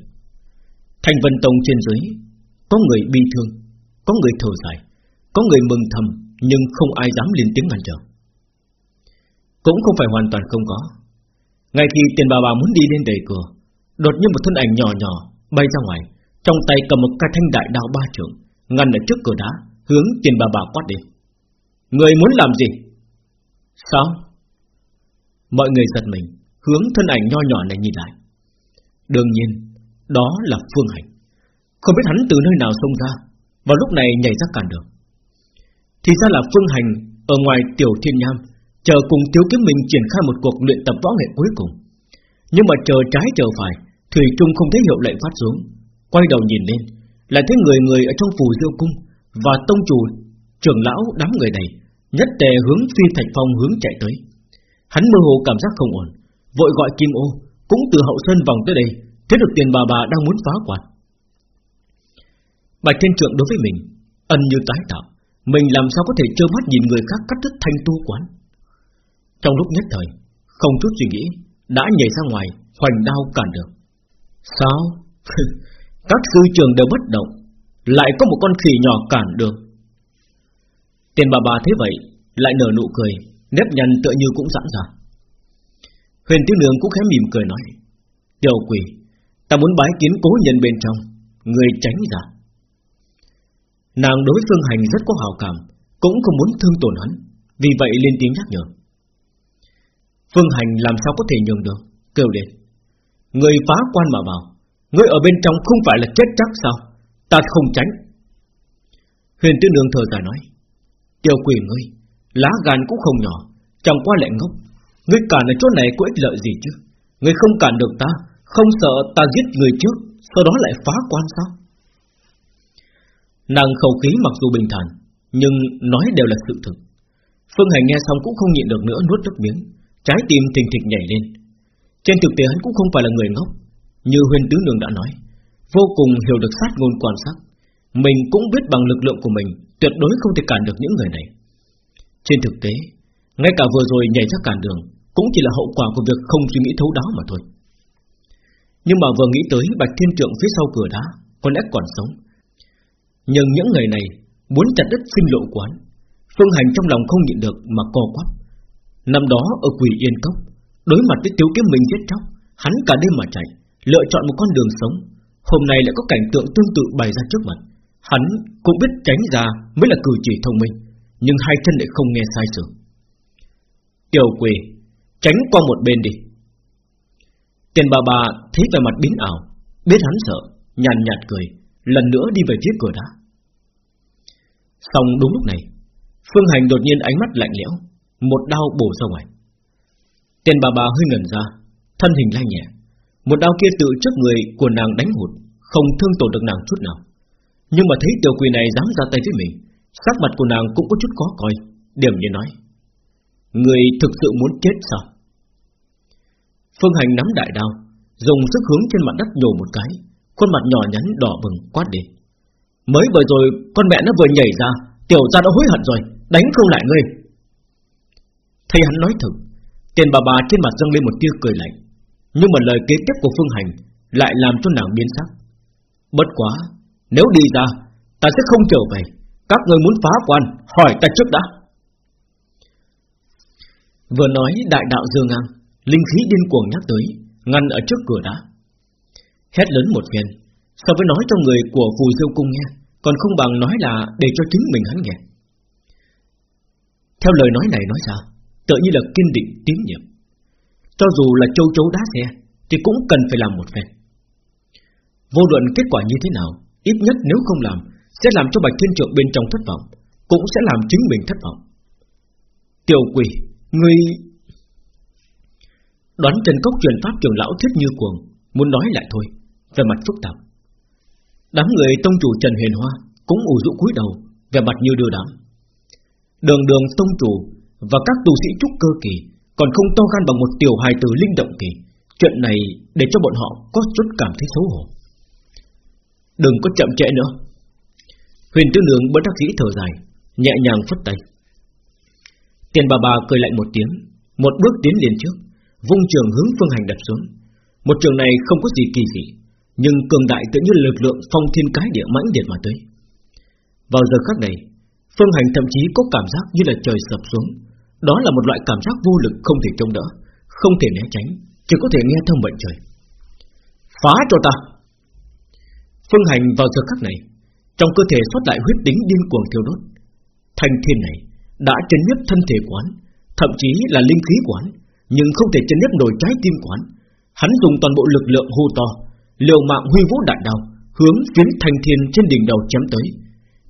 [SPEAKER 1] Thành Vân Tông trên dưới, Có người bi thương, Có người thở dài, Có người mừng thầm Nhưng không ai dám lên tiếng ngăn trở. Cũng không phải hoàn toàn không có. Ngay khi tiền bà bà muốn đi lên đầy cửa, Đột nhiên một thân ảnh nhỏ nhỏ Bay ra ngoài. Trong tay cầm một cây thanh đại đao ba trường Ngăn ở trước cửa đá, Hướng tiền bà bà quát đi. Người muốn làm gì? Sao? Mọi người giật mình, Hướng thân ảnh nho nhỏ này nhìn lại. Đương nhiên, Đó là Phương Hành. Không biết hắn từ nơi nào xông ra, Vào lúc này nhảy ra cản đường. Thì ra là Phương Hành Ở ngoài Tiểu Thiên Nham, Chờ cùng Tiếu Kiếm Minh triển khai một cuộc luyện tập võ nghệ cuối cùng. Nhưng mà chờ trái chờ phải, Thủy Trung không thấy hiệu lệnh phát xuống. Quay đầu nhìn lên, Lại thấy người người ở trong phù diêu cung Và tông chủ, trưởng lão đám người này Nhất tề hướng phi thạch phong hướng chạy tới. Hắn mơ hồ cảm giác không ổn, Vội gọi Kim ô, Cũng từ hậu sơn vòng tới đây, Thấy được tiền bà bà đang muốn phá quạt Bạch Thiên Trượng đối với mình, Ân như tái tạo, Mình làm sao có thể trơ mắt nhìn người khác cắt đứt thanh tu quán? Trong lúc nhất thời, Không chút suy nghĩ, Đã nhảy ra ngoài, Hoành đao cản được Sao? Các sư trường đều bất động, Lại có một con khỉ nhỏ cản được Tiền bà bà thế vậy, Lại nở nụ cười, Nếp nhăn tựa như cũng sẵn ra Huyền Tiêu Nương cũng khẽ mỉm cười nói, Tiểu quỷ, Ta muốn bái kiến cố nhân bên trong, Người tránh ra. Nàng đối Phương Hành rất có hào cảm, Cũng không muốn thương tổn hắn, Vì vậy lên tiếng nhắc nhở. Phương Hành làm sao có thể nhường được? Kêu lên. Người phá quan mà vào Ngươi ở bên trong không phải là chết chắc sao? Ta không tránh. Huyền tiên đường thở dài nói, Tiểu quỷ ngươi, Lá gan cũng không nhỏ, Chẳng qua lại ngốc. Ngươi cản ở chỗ này có ích lợi gì chứ? Ngươi không cản được ta, Không sợ ta giết người trước Sau đó lại phá quan sao? Nàng khẩu khí mặc dù bình thản, Nhưng nói đều là sự thực. Phương Hành nghe xong cũng không nhịn được nữa nuốt nước miếng, Trái tim thình thịch nhảy lên. Trên thực tế hắn cũng không phải là người ngốc như huyền tứ đường đã nói, Vô cùng hiểu được sát ngôn quan sát. Mình cũng biết bằng lực lượng của mình, Tuyệt đối không thể cản được những người này. Trên thực tế, Ngay cả vừa rồi nhảy ra cản đường Cũng chỉ là hậu quả của việc không suy nghĩ thấu đáo mà thôi. Nhưng mà vừa nghĩ tới Bạch Thiên Trượng phía sau cửa đá Có lẽ còn sống. Nhưng những người này Muốn chặt đứt sinh lộ quán, Phương Hành trong lòng không nhịn được mà co quắp. Năm đó ở Quỷ Yên Cốc, Đối mặt với Tiếu Kiếm Minh giết chóc, Hắn cả đêm mà chạy. Lựa chọn một con đường sống. Hôm nay lại có cảnh tượng tương tự bày ra trước mặt. Hắn cũng biết tránh ra Mới là cử chỉ thông minh, Nhưng hai chân lại không nghe sai sự. Tiểu quỷ, Tránh qua một bên đi. Tiền bà bà thấy vẻ mặt biến ảo, Biết hắn sợ, Nhàn nhạt cười, Lần nữa đi về phía cửa đá. Xong đúng lúc này, Phương Hành đột nhiên ánh mắt lạnh lẽo, Một đao bổ ra ngoài. Tiền bà bà hơi ngẩn ra, Thân hình lai nhẹ. Một đao kia tự trước người của nàng đánh hụt, Không thương tổn được nàng chút nào. Nhưng mà thấy tiểu quỷ này dám ra tay với mình, Sắc mặt của nàng cũng có chút khó coi, Điểm như nói, Người thực sự muốn chết sao? Phương Hành nắm đại đao, Dùng sức hướng trên mặt đất nhổ một cái, Khuôn mặt nhỏ nhắn đỏ bừng quát đi. Mới vừa rồi, con mẹ nó vừa nhảy ra, Tiểu ra đã hối hận rồi, Đánh không lại ngươi. Thầy hắn nói thật Tiền bà bà trên mặt dâng lên một tia cười lạnh. Nhưng mà lời kế tiếp của Phương Hành Lại làm cho nàng biến sắc. Bất quá, Nếu đi ra, Ta sẽ không trở về. Các người muốn phá quan, Hỏi ta trước đã. Vừa nói, đại đạo dương ngang, Linh khí điên cuồng nhắc tới, Ngăn ở trước cửa đã. Hét lớn một phen, So với nói cho người của phù diêu cung nghe, Còn không bằng nói là để cho chính mình hắn nghe. Theo lời nói này nói ra Tự như là kiên định tín nhiệm. Cho dù là châu chấu đá xe, Thì cũng cần phải làm một phen. Vô luận kết quả như thế nào, Ít nhất nếu không làm, Sẽ làm cho Bạch Thiên Trượng bên trong thất vọng, Cũng sẽ làm chính mình thất vọng. Tiểu quỷ, Ngươi Đoán Trần Cốc truyền pháp trường lão thiết như cuồng, Muốn nói lại thôi, Về mặt phức tạp. Đám người tông chủ Trần Huyền Hoa Cũng ủ rũ cúi đầu Về mặt như đưa đám. Đường đường tông chủ Và các tu sĩ trúc cơ kỳ còn không to gan bằng một tiểu hài tử linh động kỳ Chuyện này để cho bọn họ Có chút cảm thấy xấu hổ. Đừng có chậm trễ nữa. Huyền tư nương bất đắc dĩ thở dài, Nhẹ nhàng phất tay. Tiền bà bà cười lạnh một tiếng, Một bước tiến liền trước, Vung trường hướng phương hành đập xuống. Một trường này không có gì kỳ dị, Nhưng cường đại tự như lực lượng phong thiên cái địa mãnh liệt mà tới. Vào giờ khắc này, Phương hành thậm chí có cảm giác như là trời sập xuống đó là một loại cảm giác vô lực không thể chống đỡ, Không thể né tránh, Chỉ có thể nghe theo bệnh trời. Phá cho ta! Phương hành vào giờ khắc này, Trong cơ thể xuất lại huyết tính điên cuồng thiêu đốt. Thanh thiên này Đã chấn nhấp thân thể quán, Thậm chí là linh khí quán, Nhưng không thể chấn nhấp nổi trái tim quán. Hắn dùng toàn bộ lực lượng hô to, Liều mạng huy vũ đại đao, Hướng phiến thanh thiên trên đỉnh đầu chém tới.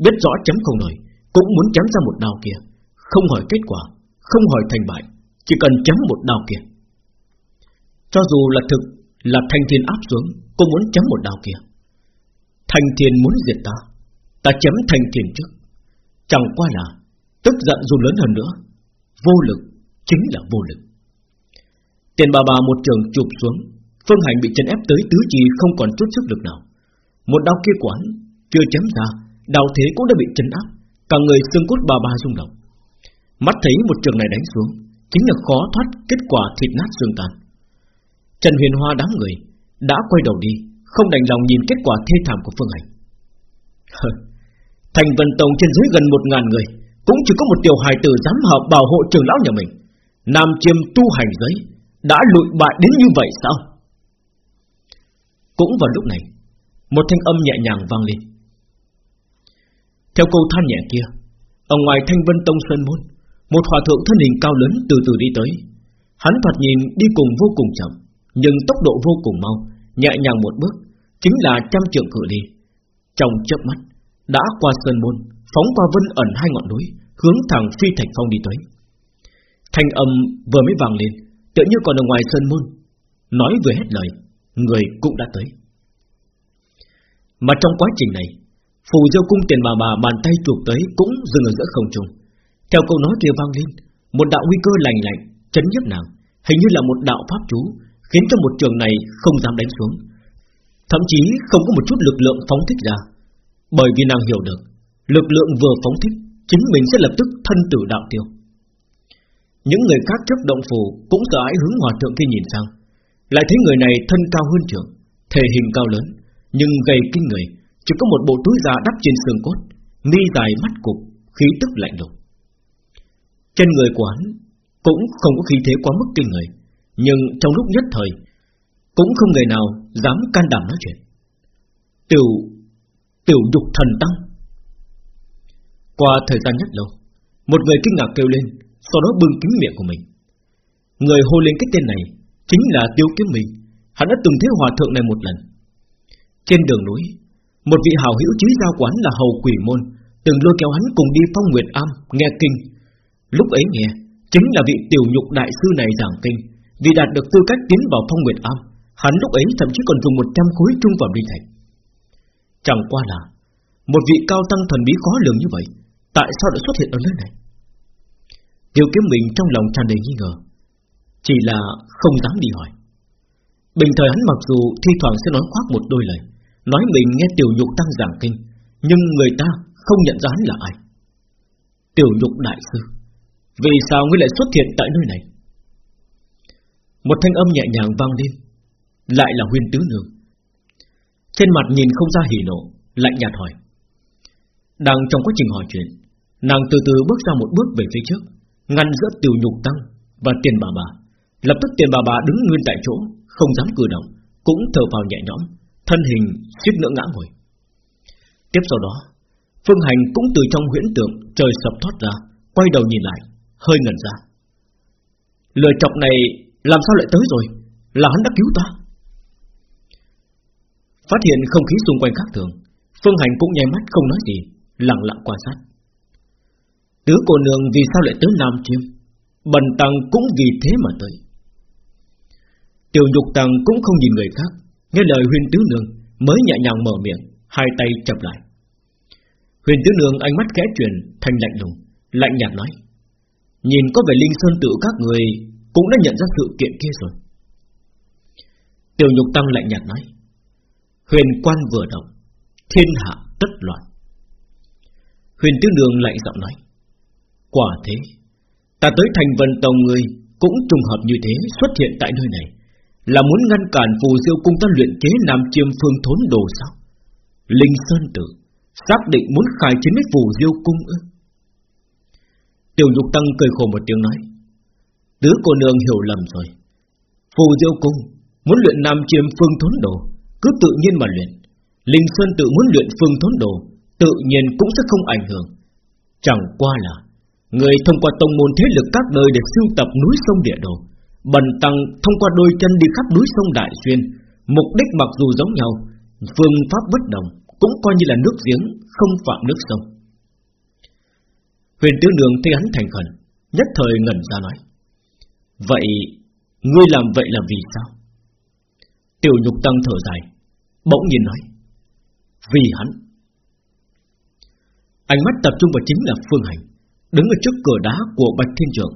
[SPEAKER 1] Biết rõ chém không nổi, Cũng muốn chém ra một đao kia, Không hỏi kết quả. Không hỏi thành bại, Chỉ cần chém một đao kia. Cho dù là thực, Là thanh thiên áp xuống Cũng muốn chém một đao kia. Thanh thiên muốn diệt ta Ta chém thanh thiên trước. Chẳng qua là, Tức giận dù lớn hơn nữa, Vô lực chính là vô lực. Tiền bà bà một trường chụp xuống, Phương Hành bị chân ép tới tứ chi Không còn chút sức lực nào. Một đau kia quán chưa chém ra Đau thế cũng đã bị chân áp, Cả người xương cốt bà bà rung động. Mắt thấy một trường này đánh xuống, Chính là khó thoát kết quả thịt nát xương tan. Trần Huyền Hoa đám người Đã quay đầu đi, Không đành lòng nhìn kết quả thê thảm của Phương Hành. Thành Vân Tông trên dưới gần một ngàn người, Cũng chỉ có một tiểu hài tử dám hợp bảo hộ trường lão nhà mình. Nam chiêm tu hành giới, Đã lụi bại đến như vậy sao? Cũng vào lúc này, Một thanh âm nhẹ nhàng vang lên. Theo câu than nhẹ kia, Ở ngoài thanh vân tông sơn môn một hòa thượng thân hình cao lớn từ từ đi tới. Hắn thoạt nhìn đi cùng vô cùng chậm, Nhưng tốc độ vô cùng mau, Nhẹ nhàng một bước, Chính là trăm trượng cự ly. Trong chớp mắt, Đã qua sơn môn, Phóng qua vân ẩn hai ngọn núi, Hướng thẳng phi thành phong đi tới. Thanh âm vừa mới vang lên, Tựa như còn ở ngoài sơn môn, Nói vừa hết lời, Người cũng đã tới. Mà trong quá trình này, Phù diêu cung tiền bà bà bàn tay chụp tới Cũng dừng ở giữa không trung. Theo câu nói kia vang lên, Một đạo nguy cơ lành lạnh chấn nhấp nàng, Hình như là một đạo pháp chú, Khiến cho một trường này không dám đánh xuống. Thậm chí không có một chút lực lượng phóng thích ra. Bởi vì nàng hiểu được, Lực lượng vừa phóng thích, Chính mình sẽ lập tức thân tử đạo tiêu. Những người khác chấp động phủ Cũng sợ ái hướng hòa thượng kia nhìn sang. Lại thấy người này thân cao hơn trưởng, Thể hình cao lớn, Nhưng gầy kinh người, Chỉ có một bộ túi da đắp trên xương cốt, Mi dài mắt cục, Khí tức lạnh lùng. Trên người của hắn Cũng không có khí thế quá mức kinh người, Nhưng trong lúc nhất thời, Cũng không người nào dám can đảm nói chuyện. Tiểu Tiểu dục thần tăng. Qua thời gian nhất lâu, Một người kinh ngạc kêu lên, Sau đó bưng kính miệng của mình. Người hô lên cái tên này Chính là Tiêu Kiếm Minh. Hắn đã từng thấy hòa thượng này một lần. Trên đường núi, Một vị hào hữu chí giao quán là Hầu Quỷ Môn Từng lôi kéo hắn cùng đi phong nguyệt am Nghe kinh. Lúc ấy nghe, Chính là vị tiểu nhục đại sư này giảng kinh. Vì đạt được tư cách tiến vào phong nguyệt am, Hắn lúc ấy thậm chí còn dùng 100 khối trung phẩm linh thạch. Chẳng qua là, Một vị cao tăng thần bí khó lường như vậy, Tại sao lại xuất hiện ở nơi này? Tiêu kiếm mình trong lòng tràn đầy nghi ngờ, Chỉ là không dám đi hỏi. Bình thời hắn mặc dù thi thoảng sẽ nói khoác một đôi lời, Nói mình nghe tiểu nhục tăng giảng kinh, Nhưng người ta không nhận ra hắn là ai. Tiểu nhục đại sư. Vì sao ngươi lại xuất hiện tại nơi này? Một thanh âm nhẹ nhàng vang lên, Lại là huyên tứ nương. Trên mặt nhìn không ra hỉ nộ, Lạnh nhạt hỏi. Đang trong quá trình hỏi chuyện, Nàng từ từ bước ra một bước về phía trước, Ngăn giữa tiểu nhục tăng và tiền bà bà. Lập tức tiền bà bà đứng nguyên tại chỗ, Không dám cử động, Cũng thở vào nhẹ nhõm, Thân hình suýt nữa ngã ngồi. Tiếp sau đó, Phương Hành cũng từ trong huyễn tượng Trời sập thoát ra, Quay đầu nhìn lại. Hơi ngẩn ra. Lời chọc này làm sao lại tới rồi? Là hắn đã cứu ta. Phát hiện không khí xung quanh khác thường, Phương Hành cũng nháy mắt không nói gì, Lặng lặng quan sát. Tứ cô nương vì sao lại tới Nam Chiêm? Bần Tăng cũng vì thế mà tới. Tiểu Nhục Tăng cũng không nhìn người khác, Nghe lời huyên tứ nương, Mới nhẹ nhàng mở miệng, Hai tay chập lại. Huyền tứ nương ánh mắt khẽ chuyển Thành lạnh lùng, Lạnh nhạt nói Nhìn có vẻ linh sơn tự các người Cũng đã nhận ra sự kiện kia rồi. Tiểu Nhục Tăng lạnh nhạt nói, Huyền quan vừa động, Thiên hạ tất loạn. Huyền tiêu đường lạnh giọng nói, Quả thế, Ta tới thành vân tông người Cũng trùng hợp như thế xuất hiện tại nơi này, Là muốn ngăn cản phù diêu cung ta luyện chế Nam chiêm phương thốn đồ sao? Linh Sơn Tử Xác định muốn khai chiến với phù diêu cung ư? Tiểu Nhục Tăng cười khổ một tiếng nói, Tứ cô nương hiểu lầm rồi. Phù diêu cung Muốn luyện Nam chiêm phương thốn đồ, Cứ tự nhiên mà luyện. Linh Sơn tự muốn luyện phương thốn đồ, Tự nhiên cũng sẽ không ảnh hưởng. Chẳng qua là, Người thông qua tông môn thế lực các nơi để sưu tập núi sông địa đồ, Bần tăng thông qua đôi chân đi khắp núi sông Đại Xuyên, Mục đích mặc dù giống nhau, Phương pháp bất đồng Cũng coi như là nước giếng, Không phạm nước sông. Huyền Tứ Nương thấy hắn thành khẩn, Nhất thời ngẩn ra nói, Vậy, Ngươi làm vậy là vì sao? Tiểu nhục tăng thở dài, Bỗng nhìn nói, Vì hắn. Ánh mắt tập trung vào chính là Phương Hành, Đứng ở trước cửa đá của Bạch Thiên Trường,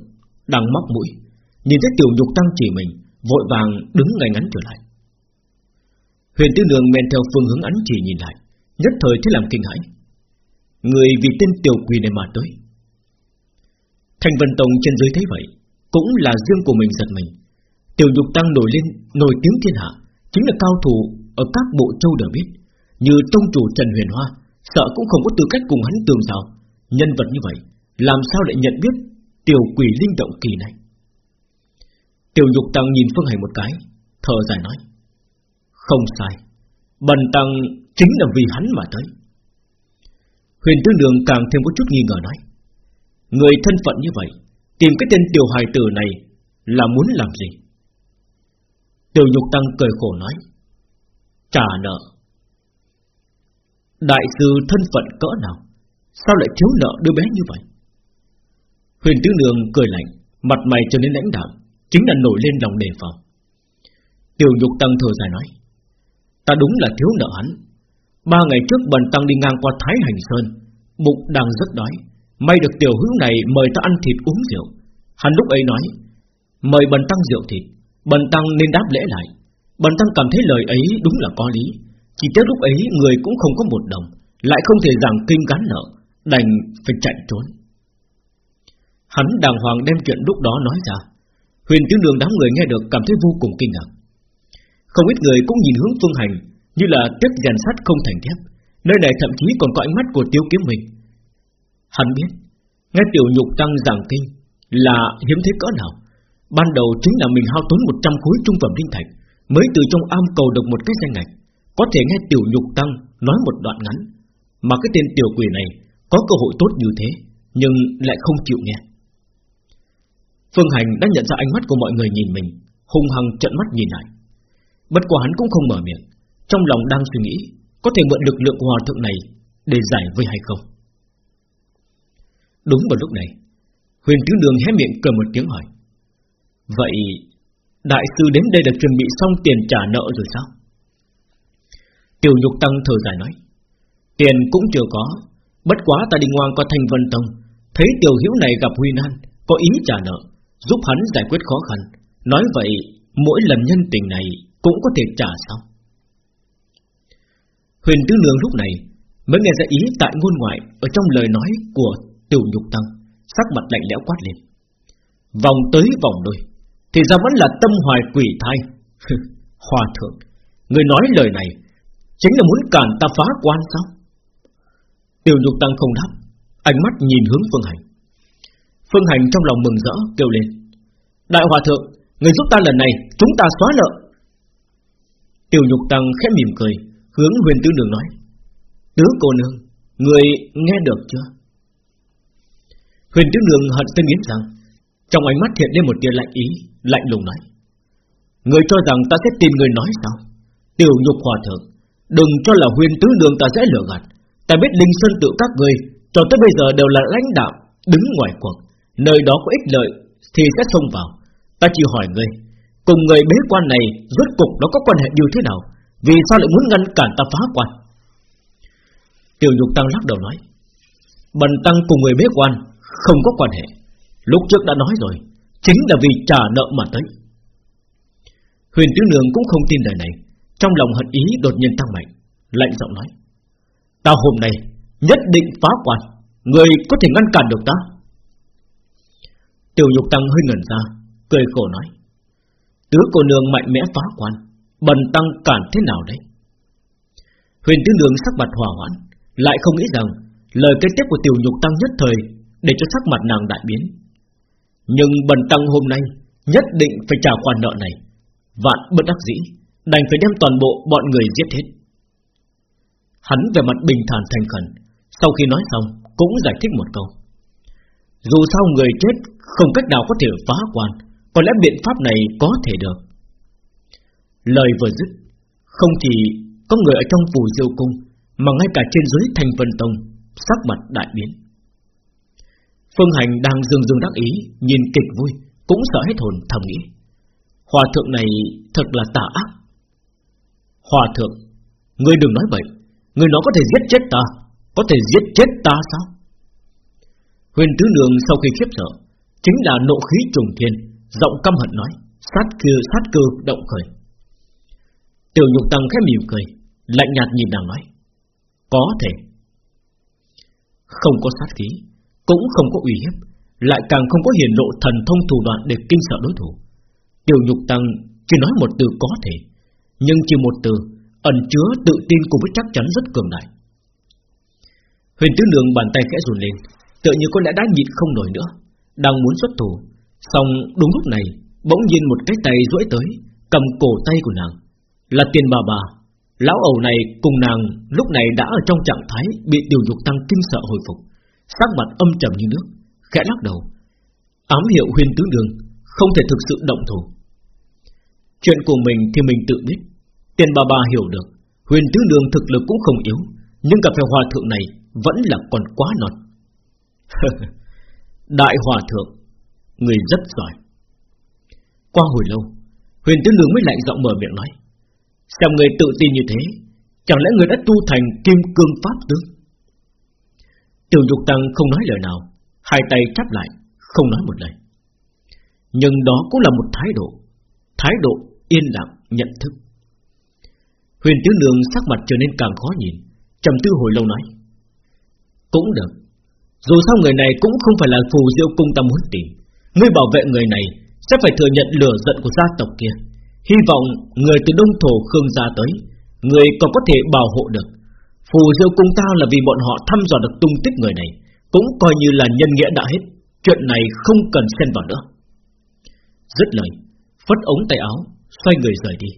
[SPEAKER 1] Đang móc mũi, Nhìn thấy tiểu nhục tăng chỉ mình, Vội vàng đứng ngay ngắn trở lại. Huyền Tư Nương men theo phương hướng ánh chỉ nhìn lại, Nhất thời thấy làm kinh hãi. Người vì tên tiểu quỷ này mà tới Thành Vân Tông trên dưới thấy vậy, Cũng là riêng của mình giật mình. Tiểu nhục tăng nổi lên, Nổi tiếng thiên hạ, Chính là cao thủ ở các bộ châu đều biết, Như tông chủ Trần Huyền Hoa, Sợ cũng không có tư cách cùng hắn tường rào. Nhân vật như vậy, Làm sao lại nhận biết Tiểu quỷ linh động kỳ này? Tiểu nhục tăng nhìn Phương Hành một cái, Thở dài nói, Không sai, Bần tăng chính là vì hắn mà tới. Huyền Tương Đường càng thêm có chút nghi ngờ nói Người thân phận như vậy, Tìm cái tên tiểu hài tử này Là muốn làm gì? Tiểu nhục tăng cười khổ nói, Trả nợ. Đại sư thân phận cỡ nào? Sao lại thiếu nợ đứa bé như vậy? Huyền Tứ Nương cười lạnh, Mặt mày trở nên lãnh đạm, Chính là nổi lên lòng đề phòng. Tiểu nhục tăng thở dài nói, Ta đúng là thiếu nợ hắn. Ba ngày trước bần tăng đi ngang qua Thái Hành Sơn, Bụng đang rất đói. May được tiểu hữu này mời ta ăn thịt uống rượu. Hắn lúc ấy nói, Mời bần tăng rượu thịt. Bần tăng nên đáp lễ lại. Bần tăng cảm thấy lời ấy đúng là có lý. Chỉ tiếc lúc ấy người cũng không có một đồng, Lại không thể giảng kinh gắn nợ, Đành phải chạy trốn. Hắn đàng hoàng đem chuyện lúc đó nói ra. Huyền tướng đường đám người nghe được cảm thấy vô cùng kinh ngạc. Không ít người cũng nhìn hướng phương hành, Như là tiếc rèn sắt không thành thép. Nơi này thậm chí còn có ánh mắt của tiêu kiếm mình Hắn biết, Nghe tiểu nhục tăng giảng kinh Là hiếm thế cỡ nào. Ban đầu chính là mình hao tốn 100 khối trung phẩm linh thạch, Mới từ trong am cầu được một cái danh ngạch. Có thể nghe tiểu nhục tăng nói một đoạn ngắn, Mà cái tên tiểu quỷ này Có cơ hội tốt như thế, Nhưng lại không chịu nghe. Phương Hành đã nhận ra ánh mắt của mọi người nhìn mình, Hung hăng trận mắt nhìn lại. Bất quá hắn cũng không mở miệng, Trong lòng đang suy nghĩ Có thể mượn lực lượng hòa thượng này Để giải vây hay không. Đúng vào lúc này, Huyền Tứ Đường hé miệng cười một tiếng hỏi, Vậy Đại sư đến đây đã chuẩn bị xong tiền trả nợ rồi sao? Tiểu Nhục Tăng thở dài nói, Tiền cũng chưa có, Bất quá ta đi ngoan qua thành Vân Tông, Thấy tiểu hữu này gặp Huy Nan, Có ý trả nợ, Giúp hắn giải quyết khó khăn. Nói vậy, mỗi lần nhân tình này Cũng có thể trả sao Huyền Tứ Nương lúc này Mới nghe ra ý tại ngôn ngoại Ở trong lời nói của Tiểu Nhục Tăng Sắc mặt lạnh lẽo quát lên. Vòng tới vòng lui, Thì ra vẫn là tâm hoài quỷ thai. Hòa thượng Người nói lời này Chính là muốn cản ta phá quan sao? Tiểu Nhục Tăng không đáp Ánh mắt nhìn hướng Phương Hành. Phương Hành trong lòng mừng rỡ kêu lên. Đại Hòa Thượng Người giúp ta lần này chúng ta xóa nợ. Tiểu Nhục Tăng khẽ mỉm cười Hướng huyền tứ đường nói. Tứ cô nương Người nghe được chưa? Huyền Tiếu đường hận tân nghiến rằng Trong ánh mắt hiện lên một tia lạnh ý, Lạnh lùng nói. Người cho rằng ta sẽ tìm người nói sao? Tiểu Nhục Hòa Thượng, Đừng cho là huyền tứ đường ta sẽ lừa gạt. Ta biết Linh Sơn tự các người, Cho tới bây giờ đều là lãnh đạo, Đứng ngoài cuộc. Nơi đó có ích lợi Thì sẽ xông vào. Ta chỉ hỏi ngươi, Cùng người bế quan này Rốt cục nó có quan hệ như thế nào? Vì sao lại muốn ngăn cản ta phá quan? Tiểu Nhục Tăng lắc đầu nói. Bần Tăng cùng người bế quan không có quan hệ. Lúc trước đã nói rồi, Chính là vì trả nợ mà tới. Huyền Tiểu Nương cũng không tin lời này. Trong lòng hận ý đột nhiên tăng mạnh, Lạnh giọng nói, Ta hôm nay nhất định phá quan, Người có thể ngăn cản được ta. Tiểu Nhục Tăng hơi ngẩn ra, Cười khổ nói, Tứ cô nương mạnh mẽ phá quan, Bần tăng cản thế nào đấy? Huyền tứ nương sắc mặt hòa hoãn, Lại không nghĩ rằng Lời kế tiếp của tiểu nhục tăng nhất thời để cho sắc mặt nàng đại biến. Nhưng bần tăng hôm nay Nhất định phải trả khoản nợ này. Vạn bất đắc dĩ, Đành phải đem toàn bộ bọn người giết hết. Hắn về mặt bình thản thành khẩn, Sau khi nói xong Cũng giải thích một câu. Dù sao người chết Không cách nào có thể phá quan, Có lẽ biện pháp này có thể được. Lời vừa dứt, Không chỉ có người ở trong phù diêu cung Mà ngay cả trên dưới thành vân tông Sắc mặt đại biến. Phương Hành đang dương dương đắc ý, Nhìn kịch vui, Cũng sợ hết hồn thầm nghĩ. Hòa thượng này thật là tà ác. Hòa thượng, Ngươi đừng nói vậy Người nó có thể giết chết ta, Có thể giết chết ta sao? Huyền tứ đường sau khi khiếp sợ, Chính là nộ khí trùng thiên, Giọng căm hận nói, Sát cơ sát cơ động khởi. Tiểu nhục tăng khẽ mỉm cười, Lạnh nhạt nhìn nàng nói, Có thể. Không có sát khí cũng không có uy hiếp Lại càng không có hiển lộ thần thông thủ đoạn Để kinh sợ đối thủ Tiểu nhục tăng chỉ nói một từ có thể Nhưng chỉ một từ ẩn chứa tự tin cùng với chắc chắn rất cường đại. Huyền Tứ Đường bàn tay khẽ run lên, tự như có lẽ đã nhịn không nổi nữa, đang muốn xuất thủ, song đúng lúc này, bỗng nhiên một cái tay duỗi tới, cầm cổ tay của nàng, là tiền bà bà. Lão ẩu này cùng nàng lúc này đã ở trong trạng thái bị tiểu dục tăng kinh sợ hồi phục, sắc mặt âm trầm như nước, khẽ lắc đầu. Ám hiệu huyền tứ đường không thể thực sự động thủ. Chuyện của mình thì mình tự biết, Tiền bà bà hiểu được Huyền tứ đường thực lực cũng không yếu Nhưng gặp phải hòa thượng này Vẫn là còn quá non Đại hòa thượng Người rất giỏi Qua hồi lâu Huyền tứ đường mới lạnh giọng mở miệng nói Xem người tự tin như thế Chẳng lẽ người đã tu thành kim cương pháp tướng Tiểu dục tăng không nói lời nào, Hai tay chắp lại, Không nói một lời. Nhưng đó cũng là một thái độ Thái độ yên lặng, nhận thức. Huyền Tiếu Nương sắc mặt trở nên càng khó nhìn, trầm tư hồi lâu nói, Cũng được, Dù sao người này cũng không phải là phù diêu cung ta muốn tìm. Ngươi bảo vệ người này Sẽ phải thừa nhận lửa giận của gia tộc kia. Hy vọng người từ Đông Thổ Khương gia tới, Người còn có thể bảo hộ được. Phù diêu cung ta là vì bọn họ thăm dò được tung tích người này, Cũng coi như là nhân nghĩa đã hết, Chuyện này không cần xen vào nữa. Dứt lời, Phất ống tay áo, Xoay người rời đi.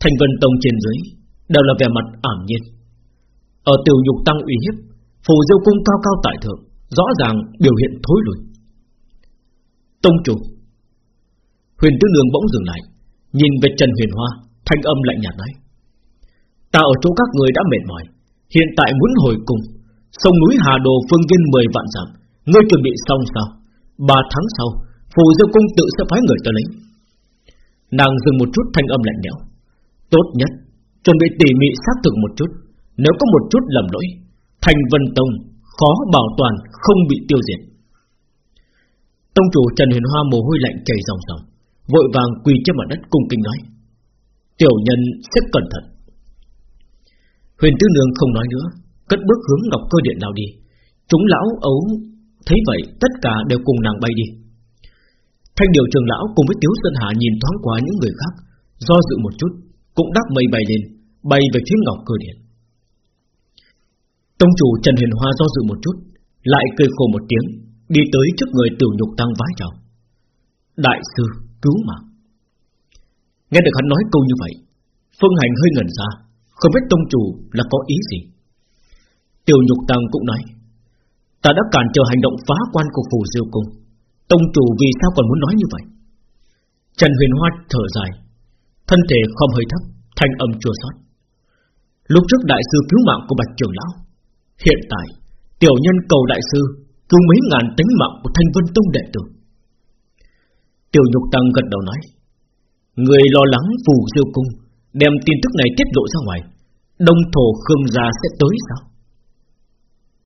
[SPEAKER 1] Thành Vân Tông trên dưới Đều là vẻ mặt ảm nhiên. Ở tiểu nhục tăng uy hiếp, Phù diêu cung cao cao tại thượng, Rõ ràng biểu hiện thối lùi. Tông chủ, Huyền Tứ Nương bỗng dừng lại, Nhìn về Trần Huyền Hoa, Thanh âm lạnh nhạt nói. Ta ở chỗ các người đã mệt mỏi. Hiện tại muốn hồi cùng. Sông núi Hà Đồ phương viên 10 vạn dặm. Ngươi chuẩn bị xong sao? Ba tháng sau, Phù Diêu Cung tự sẽ phái người tới lấy. Nàng dừng một chút thanh âm lạnh lẽo. Tốt nhất, Chuẩn bị tỉ mỉ xác thực một chút. Nếu có một chút lầm lỗi, Thành Vân Tông khó bảo toàn, không bị tiêu diệt. Tông chủ Trần Huyền Hoa mồ hôi lạnh chảy ròng ròng, Vội vàng quỳ trên mặt đất cung kính nói, Tiểu nhân sẽ cẩn thận. Huyền Tư Nương không nói nữa, Cất bước hướng Ngọc Cơ Điện lao đi. Chúng lão ấu Thấy vậy, tất cả đều cùng nàng bay đi. Thanh điều trường lão cùng với Tiếu Sơn Hạ nhìn thoáng qua những người khác, Do dự một chút, Cũng đáp mây bay lên, Bay về phía Ngọc Cơ Điện. Tông chủ Trần Huyền Hoa do dự một chút, Lại cười khổ một tiếng, Đi tới trước người tiểu nhục tăng vái chào. Đại sư, cứu mạng. Nghe được hắn nói câu như vậy, Phương Hành hơi ngẩn ra không biết tông chủ là có ý gì. Tiểu nhục tăng cũng nói, Ta đã cản trở hành động phá quan của phù diêu cung. Tông chủ vì sao còn muốn nói như vậy? Trần Huyền Hoa thở dài, Thân thể không hơi thấp, Thanh âm chua xót. Lúc trước đại sư cứu mạng của Bạch Trường Lão, Hiện tại Tiểu nhân cầu đại sư Cứu mấy ngàn tính mạng của Thanh Vân Tông đệ tử. Tiểu Nhục Tăng gật đầu nói, Người lo lắng phù diêu cung Đem tin tức này tiết lộ ra ngoài. Đông thổ Khương gia sẽ tới sao?